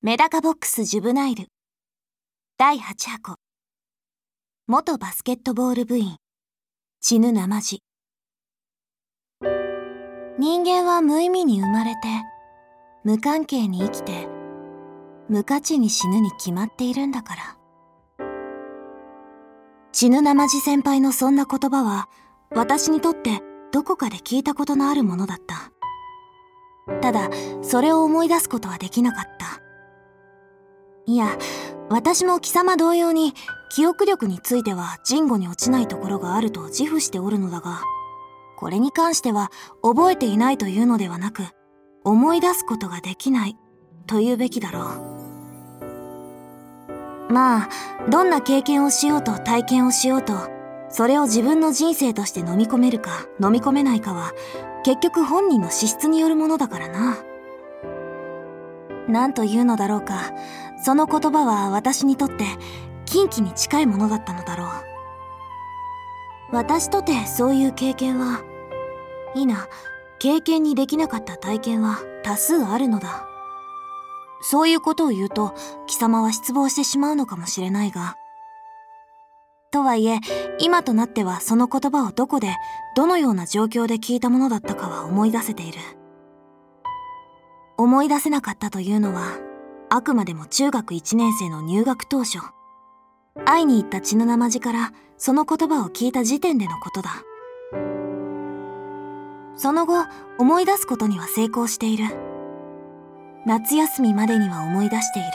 メダカボックスジュブナイル。第8箱元バスケットボール部員。死ぬ生地人間は無意味に生まれて無関係に生きて無価値に死ぬに決まっているんだから。死ぬ生地先輩のそんな言葉は私にとってどこかで聞いたことのあるものだった。ただそれを思い出すことはできなかった。いや、私も貴様同様に記憶力については人語に落ちないところがあると自負しておるのだが、これに関しては覚えていないというのではなく、思い出すことができないと言うべきだろう。まあ、どんな経験をしようと体験をしようと、それを自分の人生として飲み込めるか飲み込めないかは、結局本人の資質によるものだからな。何というのだろうか。その言葉は私にとって近畿に近いものだったのだろう。私とてそういう経験は、いいな、経験にできなかった体験は多数あるのだ。そういうことを言うと貴様は失望してしまうのかもしれないが。とはいえ、今となってはその言葉をどこで、どのような状況で聞いたものだったかは思い出せている。思い出せなかったというのは、あくまでも中学1年生の入学当初、会いに行った血の生地からその言葉を聞いた時点でのことだ。その後、思い出すことには成功している。夏休みまでには思い出している。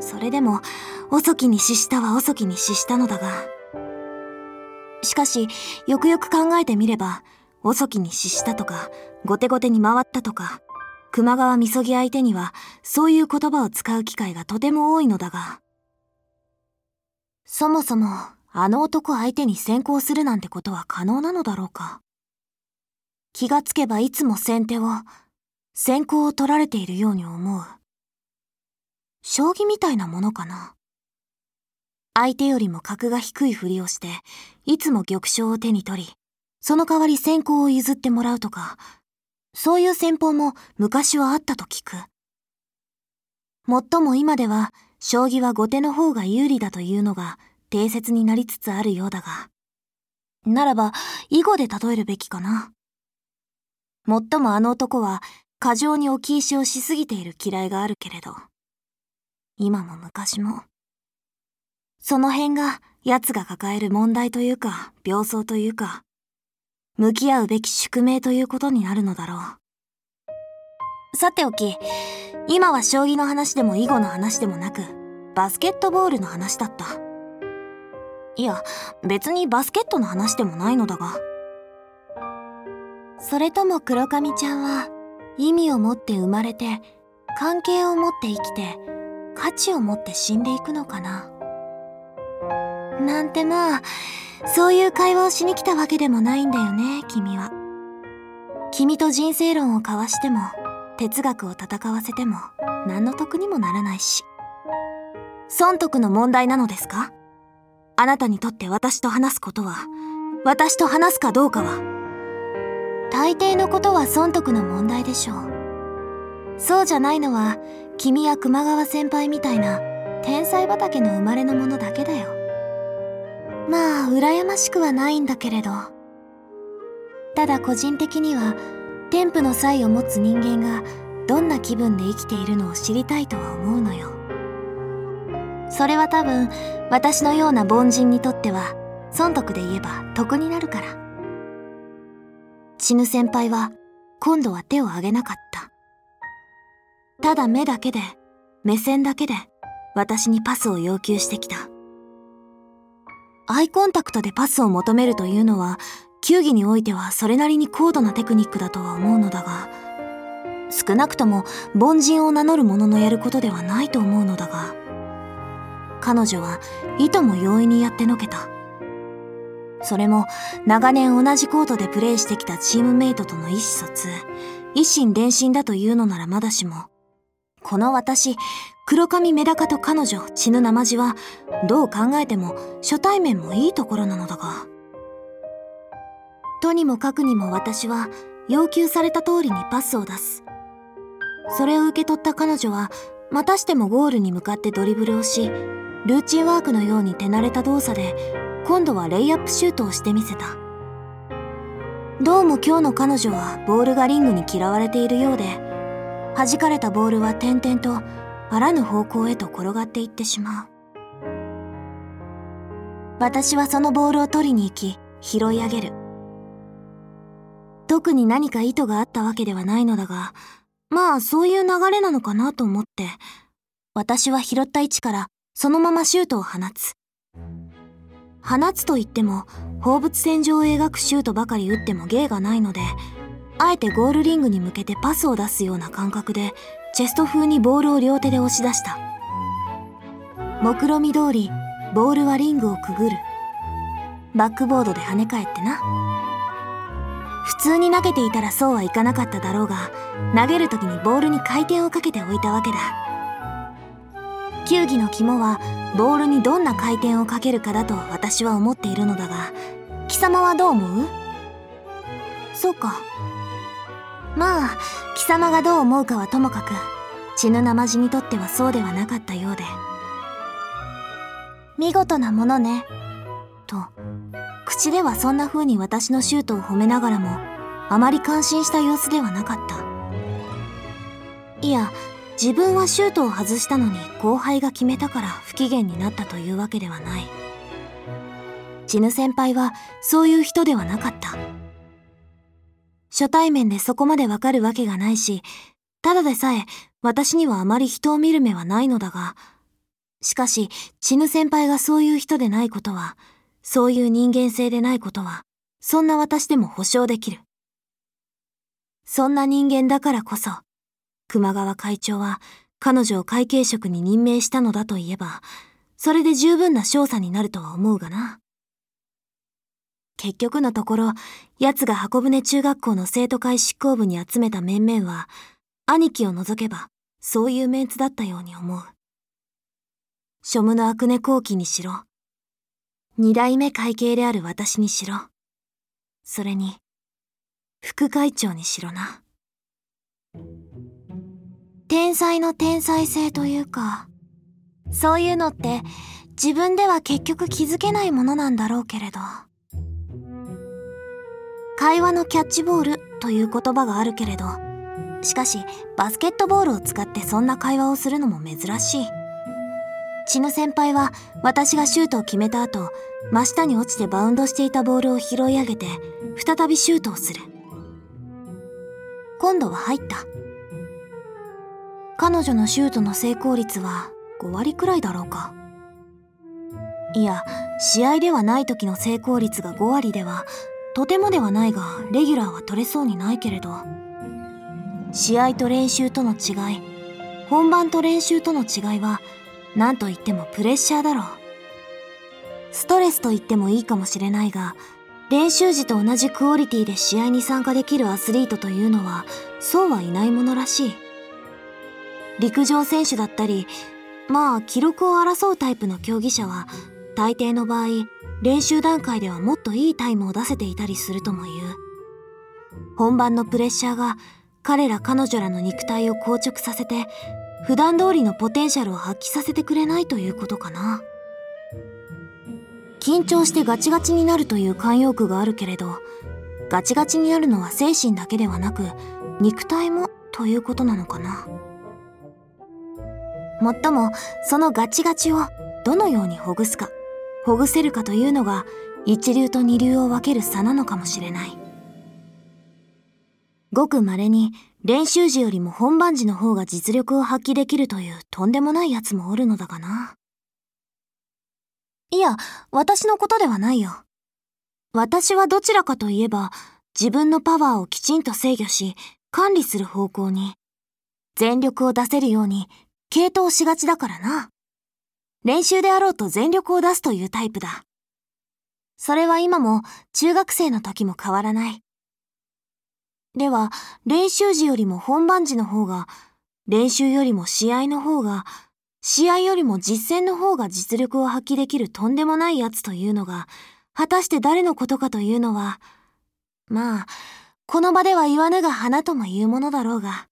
それでも、遅きに死したは遅きに死したのだが。しかし、よくよく考えてみれば、遅きに死したとか、後手後手に回ったとか、熊川みそぎ相手にはそういう言葉を使う機会がとても多いのだが、そもそもあの男相手に先行するなんてことは可能なのだろうか。気がつけばいつも先手を、先行を取られているように思う。将棋みたいなものかな。相手よりも格が低いふりをして、いつも玉将を手に取り、その代わり先行を譲ってもらうとか、そういう戦法も昔はあったと聞く。もっとも今では、将棋は後手の方が有利だというのが定説になりつつあるようだが。ならば、囲碁で例えるべきかな。もっともあの男は、過剰に置き石をしすぎている嫌いがあるけれど、今も昔も。その辺が奴が抱える問題というか、病巣というか、向き合うべき宿命ということになるのだろう。さておき、今は将棋の話でも囲碁の話でもなく、バスケットボールの話だった。いや、別にバスケットの話でもないのだが。それとも黒髪ちゃんは、意味を持って生まれて、関係を持って生きて、価値を持って死んでいくのかな。なんてまあ、そういう会話をしに来たわけでもないんだよね、君は。君と人生論を交わしても、哲学を戦わせても、何の得にもならないし。損得の問題なのですか？あなたにとって私と話すことは、私と話すかどうかは。大抵のことは損得の問題でしょう。そうじゃないのは、君や熊川先輩みたいな天才畑の生まれのものだけだよ。まあ羨ましくはないんだけれど。ただ個人的には添付の才を持つ人間がどんな気分で生きているのを知りたいとは思うのよ。それは多分私のような凡人にとっては損得で言えば得になるから。死ぬ先輩は今度は手を挙げなかった。ただ目だけで目線だけで私にパスを要求してきた。アイコンタクトでパスを求めるというのは、球技においてはそれなりに高度なテクニックだとは思うのだが、少なくとも凡人を名乗る者のやることではないと思うのだが、彼女はいとも容易にやってのけた。それも長年同じコートでプレーしてきたチームメイトとの意思疎通、一心伝心だというのならまだしも、この私、黒髪メダカと彼女、血の生地は、どう考えても初対面もいいところなのだが。とにもかくにも私は、要求された通りにパスを出す。それを受け取った彼女は、またしてもゴールに向かってドリブルをし、ルーチンワークのように手慣れた動作で、今度はレイアップシュートをしてみせた。どうも今日の彼女はボールがリングに嫌われているようで、弾かれたボールは点々とあらぬ方向へと転がっていってしまう。私はそのボールを取りに行き、拾い上げる。特に何か意図があったわけではないのだが、まあそういう流れなのかなと思って、私は拾った位置からそのままシュートを放つ。放つと言っても、放物線上を描くシュートばかり打っても芸がないので、あえてゴールリングに向けてパスを出すような感覚で、チェスト風にボールを両手で押し出した。目論見通り、ボールはリングをくぐる。バックボードで跳ね返ってな。普通に投げていたらそうはいかなかっただろうが、投げる時にボールに回転をかけておいたわけだ。球技の肝は、ボールにどんな回転をかけるかだと私は思っているのだが、貴様はどう思う？そうか。まあ、貴様がどう思うかはともかく、血の生地にとってはそうではなかったようで。見事なものね。と、口ではそんな風に私のシュートを褒めながらも、あまり感心した様子ではなかった。いや、自分はシュートを外したのに後輩が決めたから不機嫌になったというわけではない。チヌ先輩はそういう人ではなかった。初対面でそこまでわかるわけがないし、ただでさえ私にはあまり人を見る目はないのだが、しかし、チヌ先輩がそういう人でないことは、そういう人間性でないことは、そんな私でも保証できる。そんな人間だからこそ、熊川会長は彼女を会計職に任命したのだといえば、それで十分な証査になるとは思うがな。結局のところ、奴が箱舟中学校の生徒会執行部に集めた面々は、兄貴を除けば、そういうメンツだったように思う。庶務の悪根後期にしろ、二代目会計である私にしろ、それに、副会長にしろな。天才の天才性というか、そういうのって自分では結局気づけないものなんだろうけれど。会話のキャッチボールという言葉があるけれど、しかしバスケットボールを使ってそんな会話をするのも珍しい。千野先輩は私がシュートを決めた後、真下に落ちてバウンドしていたボールを拾い上げて、再びシュートをする。今度は入った。彼女のシュートの成功率は5割くらいだろうか。いや、試合ではない時の成功率が5割では、とてもではないが、レギュラーは取れそうにないけれど。試合と練習との違い、本番と練習との違いは、何と言ってもプレッシャーだろう。ストレスと言ってもいいかもしれないが、練習時と同じクオリティで試合に参加できるアスリートというのは、そうはいないものらしい。陸上選手だったり、まあ記録を争うタイプの競技者は、大抵の場合、練習段階ではもっといいタイムを出せていたりするとも言う。本番のプレッシャーが彼ら彼女らの肉体を硬直させて普段通りのポテンシャルを発揮させてくれないということかな。緊張してガチガチになるという慣用句があるけれど、ガチガチになるのは精神だけではなく、肉体もということなのかな。もっとも、そのガチガチをどのようにほぐすか、ほぐせるかというのが、一流と二流を分ける差なのかもしれない。ごく稀に練習時よりも本番時の方が実力を発揮できるというとんでもない奴もおるのだがな。いや、私のことではないよ。私はどちらかといえば、自分のパワーをきちんと制御し、管理する方向に、全力を出せるように、傾倒しがちだからな。練習であろうと全力を出すというタイプだ。それは今も中学生の時も変わらない。では、練習時よりも本番時の方が、練習よりも試合の方が、試合よりも実戦の方が実力を発揮できるとんでもないやつというのが、果たして誰のことかというのは、まあ、この場では言わぬが花とも言うものだろうが。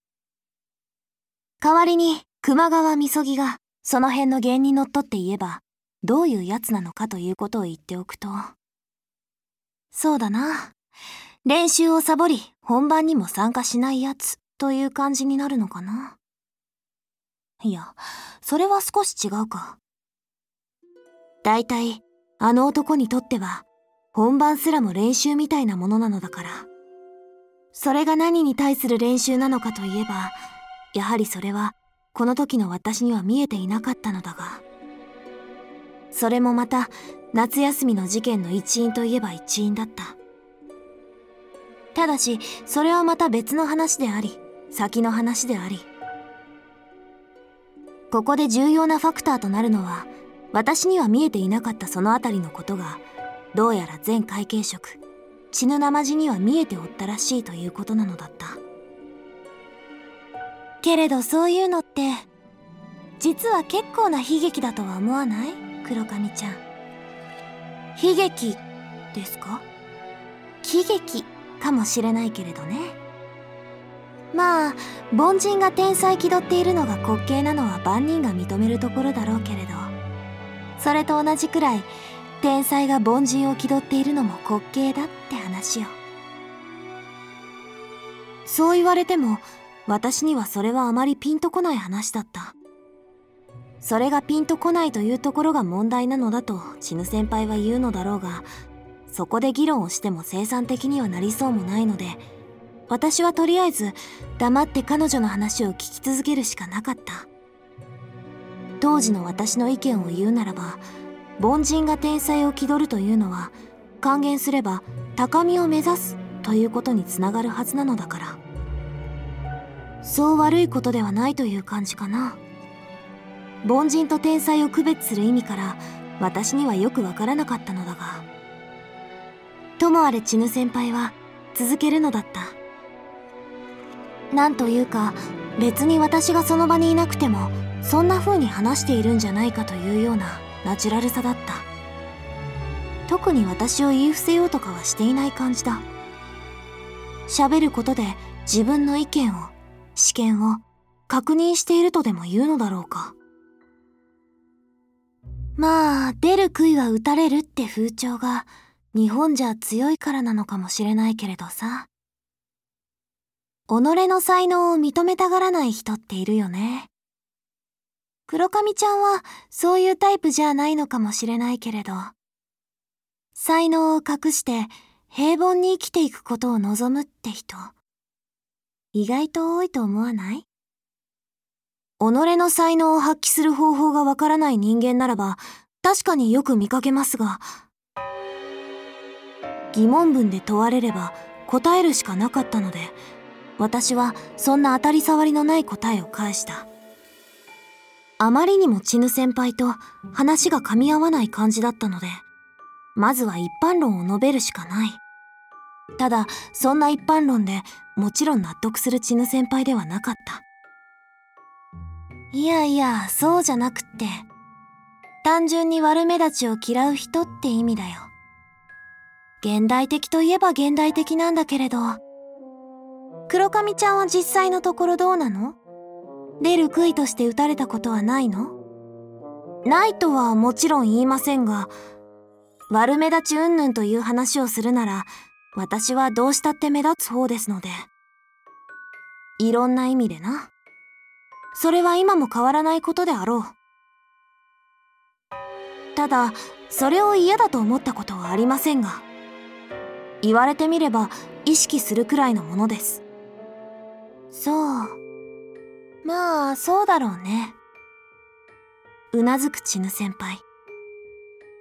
代わりに熊川みそぎがその辺の弦にのっとって言えばどういうやつなのかということを言っておくと。そうだな。練習をサボり本番にも参加しないやつという感じになるのかな。いやそれは少し違うか。だいたいあの男にとっては本番すらも練習みたいなものなのだから。それが何に対する練習なのかといえばやはりそれはこの時の私には見えていなかったのだがそれもまた夏休みの事件の一因といえば一因だった。ただしそれはまた別の話であり先の話でありここで重要なファクターとなるのは私には見えていなかったその辺りのことがどうやら全会計職血ぬなまじには見えておったらしいということなのだった。けれどそういうのって実は結構な悲劇だとは思わない？黒髪ちゃん。悲劇ですか？喜劇かもしれないけれどね。まあ凡人が天才気取っているのが滑稽なのは万人が認めるところだろうけれど。それと同じくらい天才が凡人を気取っているのも滑稽だって話よ。そう言われても私にはそれはあまりピンとこない話だった。それがピンとこないというところが問題なのだとチヌ先輩は言うのだろうがそこで議論をしても生産的にはなりそうもないので私はとりあえず黙って彼女の話を聞き続けるしかなかった。当時の私の意見を言うならば凡人が天才を気取るというのは還元すれば高みを目指すということにつながるはずなのだから。そう悪いことではないという感じかな。凡人と天才を区別する意味から私にはよくわからなかったのだが。ともあれチヌ先輩は続けるのだった。なんというか別に私がその場にいなくてもそんな風に話しているんじゃないかというようなナチュラルさだった。特に私を言い伏せようとかはしていない感じだ。喋ることで自分の意見を試験を確認しているとでも言うのだろうか。まあ、出る杭は打たれるって風潮が日本じゃ強いからなのかもしれないけれどさ。己の才能を認めたがらない人っているよね。黒髪ちゃんはそういうタイプじゃないのかもしれないけれど、才能を隠して平凡に生きていくことを望むって人。意外と多いと思わない？己の才能を発揮する方法がわからない人間ならば確かによく見かけますが疑問文で問われれば答えるしかなかったので私はそんな当たり障りのない答えを返した。あまりにもチヌ先輩と話が噛み合わない感じだったのでまずは一般論を述べるしかない。ただそんな一般論でもちろん納得するチヌ先輩ではなかった。いやいやそうじゃなくって単純に悪目立ちを嫌う人って意味だよ。現代的といえば現代的なんだけれど。黒髪ちゃんは実際のところどうなの？出る杭として打たれたことはないの？ないとはもちろん言いませんが悪目立ち云々という話をするなら私はどうしたって目立つ方ですので。いろんな意味でな。それは今も変わらないことであろう。ただ、それを嫌だと思ったことはありませんが、言われてみれば意識するくらいのものです。そう。まあ、そうだろうね。うなずくチヌ先輩。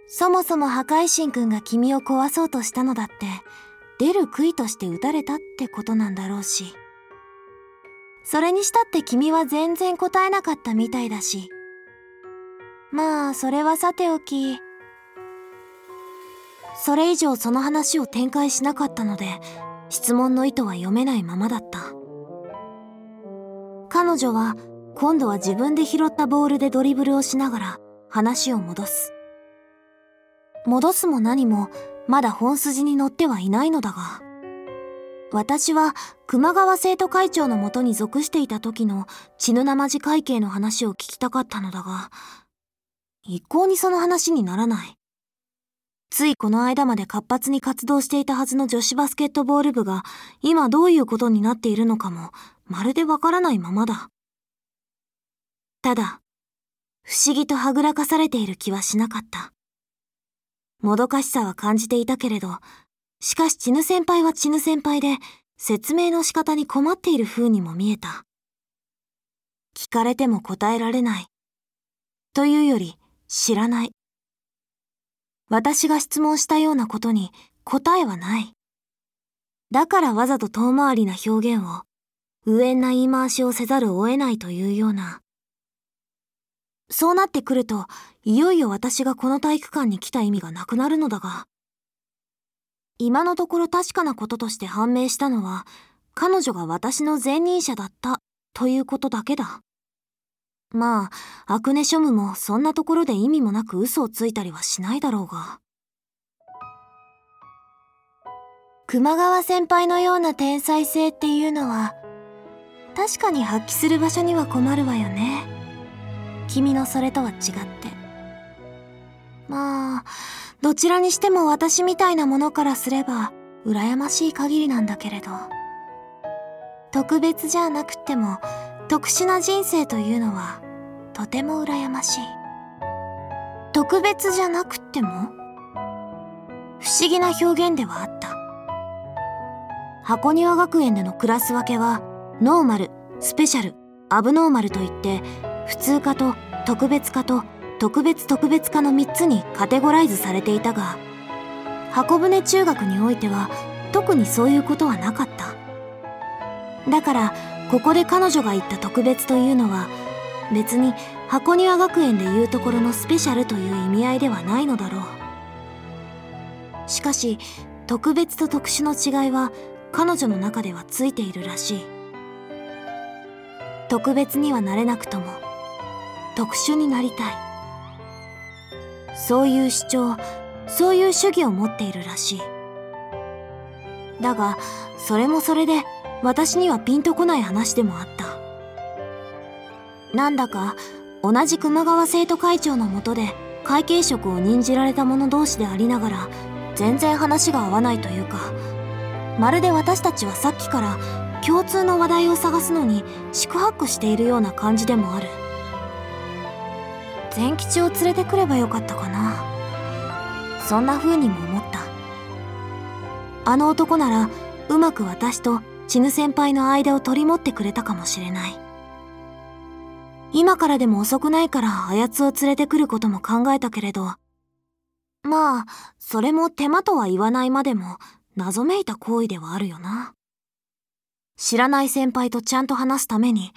そもそも破壊神くんが君を壊そうとしたのだって、出る杭として打たれたってことなんだろうし。それにしたって君は全然答えなかったみたいだし。まあそれはさておきそれ以上その話を展開しなかったので質問の意図は読めないままだった。彼女は今度は自分で拾ったボールでドリブルをしながら話を戻す。戻すも何もまだ本筋に乗ってはいないのだが私は熊川生徒会長のもとに属していた時の血の生地会計の話を聞きたかったのだが、一向にその話にならない。ついこの間まで活発に活動していたはずの女子バスケットボール部が今どういうことになっているのかもまるでわからないままだ。ただ、不思議とはぐらかされている気はしなかった。もどかしさは感じていたけれど、しかしチヌ先輩はチヌ先輩で、説明の仕方に困っている風にも見えた。聞かれても答えられない。というより、知らない。私が質問したようなことに答えはない。だからわざと遠回りな表現を、無縁な言い回しをせざるを得ないというような。そうなってくると、いよいよ私がこの体育館に来た意味がなくなるのだが。今のところ確かなこととして判明したのは、彼女が私の前任者だったということだけだ。まあ、アクネショムもそんなところで意味もなく嘘をついたりはしないだろうが。熊川先輩のような天才性っていうのは、確かに発揮する場所には困るわよね。君のそれとは違って。まあ、どちらにしても私みたいなものからすれば羨ましい限りなんだけれど。特別じゃなくても特殊な人生というのはとても羨ましい。特別じゃなくても不思議な表現ではあった。箱庭学園でのクラス分けはノーマルスペシャルアブノーマルといって普通科と特別科と特別特別科の3つにカテゴライズされていたが箱舟中学においては特にそういうことはなかった。だからここで彼女が言った特別というのは別に箱庭学園でいうところのスペシャルという意味合いではないのだろう。しかし特別と特殊の違いは彼女の中ではついているらしい。特別にはなれなくとも特殊になりたい。そういう主張そういう主義を持っているらしい。だがそれもそれで私にはピンとこない話でもあった。なんだか同じ熊川生徒会長のもとで会計職を任じられた者同士でありながら全然話が合わないというか。まるで私たちはさっきから共通の話題を探すのに四苦八苦しているような感じでもある。善吉を連れてくればよかったかな。そんな風にも思った。あの男ならうまく私とチヌ先輩の間を取り持ってくれたかもしれない。今からでも遅くないからあやつを連れてくることも考えたけれど。まあそれも手間とは言わないまでも謎めいた行為ではあるよな。知らない先輩とちゃんと話すために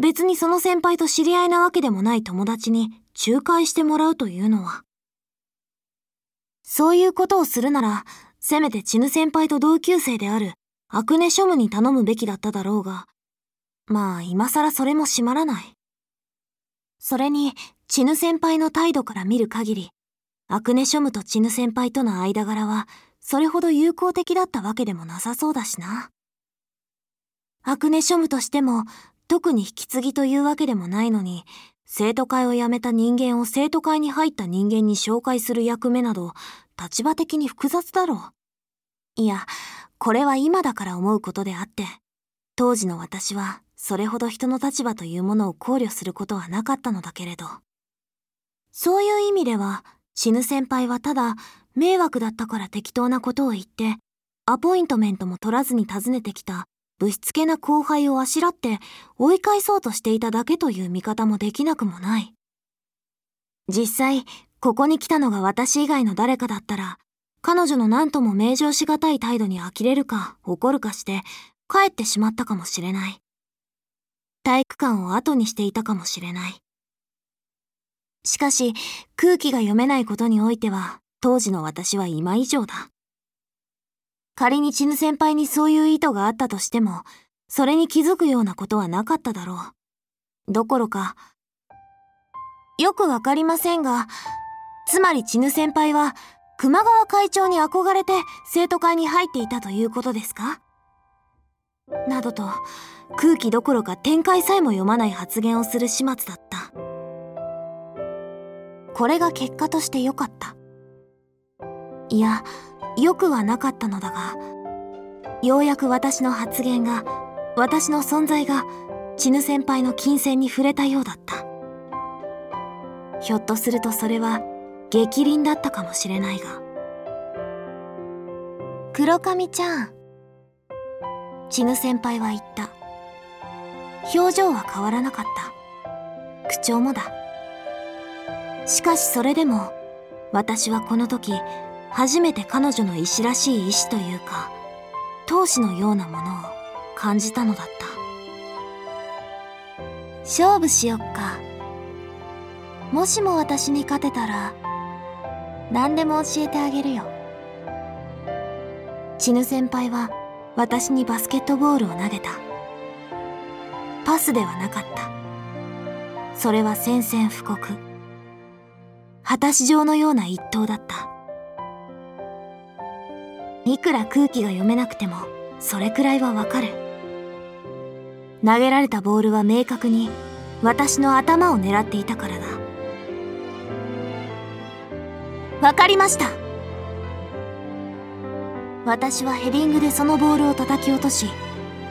別にその先輩と知り合いなわけでもない友達に仲介してもらうというのは。そういうことをするなら、せめてチヌ先輩と同級生であるアクネショムに頼むべきだっただろうが、まあ今更それも閉まらない。それに、チヌ先輩の態度から見る限り、アクネショムとチヌ先輩との間柄は、それほど友好的だったわけでもなさそうだしな。アクネショムとしても、特に引き継ぎというわけでもないのに、生徒会を辞めた人間を生徒会に入った人間に紹介する役目など、立場的に複雑だろう。いや、これは今だから思うことであって、当時の私はそれほど人の立場というものを考慮することはなかったのだけれど。そういう意味では、死ぬ先輩はただ、迷惑だったから適当なことを言って、アポイントメントも取らずに訪ねてきたぶしつけな後輩をあしらって追い返そうとしていただけという見方もできなくもない。実際、ここに来たのが私以外の誰かだったら、彼女の何とも名状しがたい態度に呆れるか怒るかして帰ってしまったかもしれない。体育館を後にしていたかもしれない。しかし、空気が読めないことにおいては、当時の私は今以上だ。仮にチヌ先輩にそういう意図があったとしても、それに気づくようなことはなかっただろう。どころか、よくわかりませんが、つまりチヌ先輩は、熊川会長に憧れて生徒会に入っていたということですか？などと空気どころか展開さえも読まない発言をする始末だった。これが結果として良かった。いや良くはなかったのだがようやく私の発言が私の存在がチヌ先輩の金銭に触れたようだった。ひょっとするとそれは逆鱗だったかもしれないが。黒髪ちゃん。チヌ先輩は言った。表情は変わらなかった。口調もだ。しかしそれでも私はこの時初めて彼女の医師らしい意志というか闘志のようなものを感じたのだった。勝負しよっか。もしも私に勝てたら何でも教えてあげるよ。チヌ先輩は私にバスケットボールを投げた。パスではなかった。それは宣戦布告。果たし状のような一投だった。いくら空気が読めなくてもそれくらいはわかる。投げられたボールは明確に私の頭を狙っていたからだ。わかりました。私はヘディングでそのボールを叩き落とし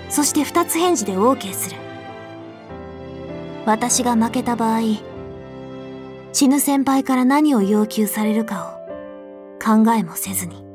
そして二つ返事で OK する。私が負けた場合チヌ先輩から何を要求されるかを考えもせずに。